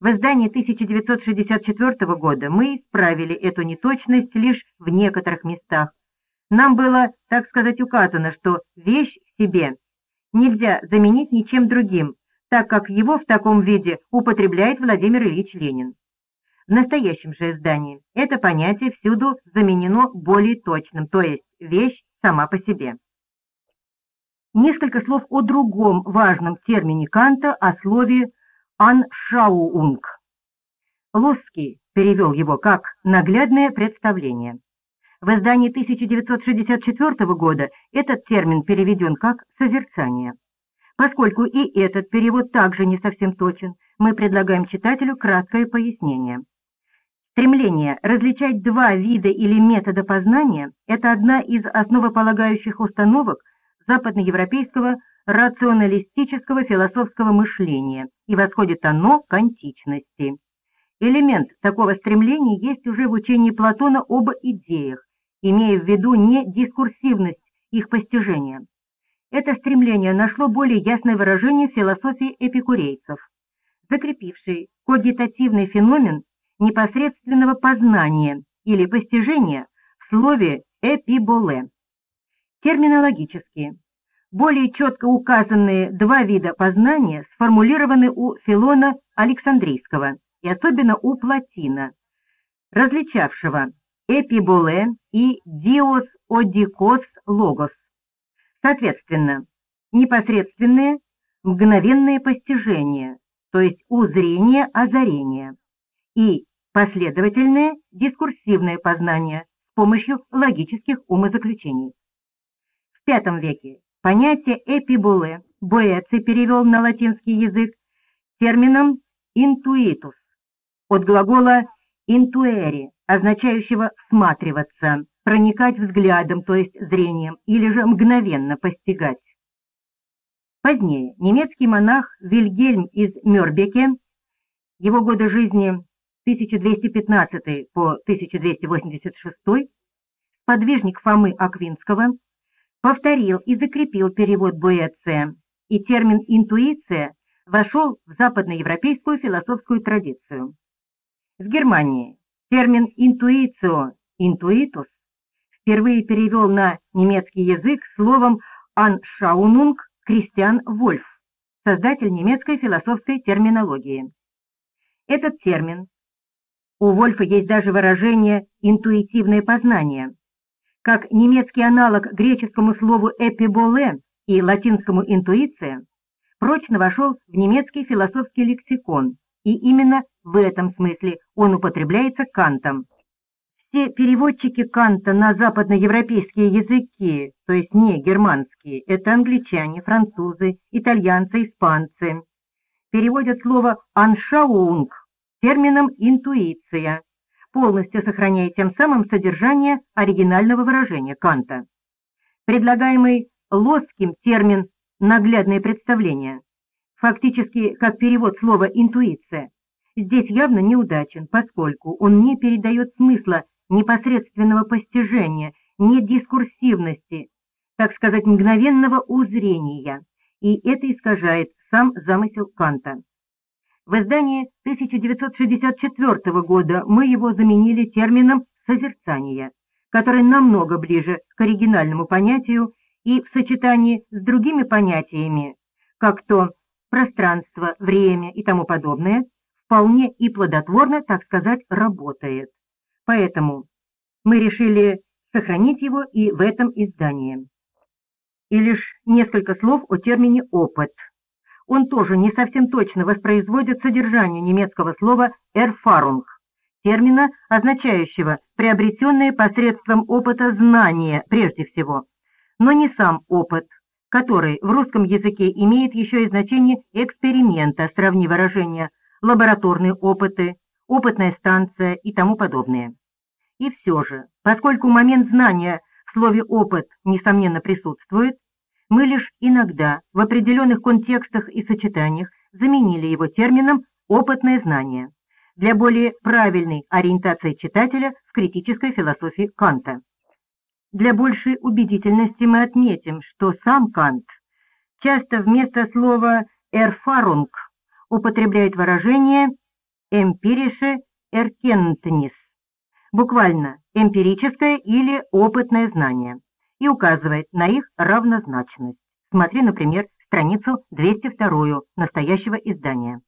В издании 1964 года мы исправили эту неточность лишь в некоторых местах. Нам было, так сказать, указано, что вещь в себе нельзя заменить ничем другим, так как его в таком виде употребляет Владимир Ильич Ленин. В настоящем же издании это понятие всюду заменено более точным, то есть вещь сама по себе. Несколько слов о другом важном термине Канта, о слове «аншауунг». Лосский перевел его как «наглядное представление». В издании 1964 года этот термин переведен как «созерцание». Поскольку и этот перевод также не совсем точен, мы предлагаем читателю краткое пояснение. Стремление различать два вида или метода познания – это одна из основополагающих установок западноевропейского рационалистического философского мышления, и восходит оно к античности. Элемент такого стремления есть уже в учении Платона об идеях, имея в виду не дискурсивность их постижения. Это стремление нашло более ясное выражение в философии эпикурейцев, закрепившей когитативный феномен непосредственного познания или постижения в слове «эпиболе». Терминологически, более четко указанные два вида познания сформулированы у Филона Александрийского и особенно у Платина, различавшего эпиболе и диос одикос логос. Соответственно, непосредственные, мгновенные постижения, то есть узрение, озарение, и последовательное дискурсивное познание с помощью логических умозаключений. В V веке понятие эпибуле Боэци перевел на латинский язык термином интуитус от глагола интуэри, означающего «всматриваться», проникать взглядом, то есть зрением, или же мгновенно постигать. Позднее немецкий монах Вильгельм из Мёрбеке, его годы жизни 1215 по 1286, подвижник Фомы Аквинского, повторил и закрепил перевод Боэция, и термин «интуиция» вошел в западноевропейскую философскую традицию. В Германии термин «интуицио» «интуитус» впервые перевел на немецкий язык словом «аншаунунг» Кристиан Вольф, создатель немецкой философской терминологии. Этот термин, у Вольфа есть даже выражение «интуитивное познание», как немецкий аналог греческому слову «эпиболе» и латинскому «интуиция», прочно вошел в немецкий философский лексикон, и именно в этом смысле он употребляется Кантом. Все переводчики Канта на западноевропейские языки, то есть не германские, это англичане, французы, итальянцы, испанцы, переводят слово «аншаунг» термином «интуиция», полностью сохраняя тем самым содержание оригинального выражения Канта. Предлагаемый Лосским термин «наглядное представление» фактически как перевод слова «интуиция», здесь явно неудачен, поскольку он не передает смысла непосредственного постижения, не дискурсивности, так сказать, мгновенного узрения, и это искажает сам замысел Канта. В издании 1964 года мы его заменили термином «созерцание», который намного ближе к оригинальному понятию и в сочетании с другими понятиями, как то пространство, время и тому подобное, вполне и плодотворно, так сказать, работает. Поэтому мы решили сохранить его и в этом издании. И лишь несколько слов о термине «опыт». Он тоже не совсем точно воспроизводит содержание немецкого слова «erfahrung», термина, означающего приобретенное посредством опыта знания прежде всего, но не сам опыт, который в русском языке имеет еще и значение эксперимента, сравни выражения лабораторные опыты, опытная станция и тому подобное. И все же, поскольку момент знания в слове «опыт» несомненно присутствует, мы лишь иногда в определенных контекстах и сочетаниях заменили его термином «опытное знание» для более правильной ориентации читателя в критической философии Канта. Для большей убедительности мы отметим, что сам Кант часто вместо слова «эрфарунг» употребляет выражение эмпирише эркентнис, буквально эмпирическое или опытное знание, и указывает на их равнозначность. Смотри, например, страницу 202 настоящего издания.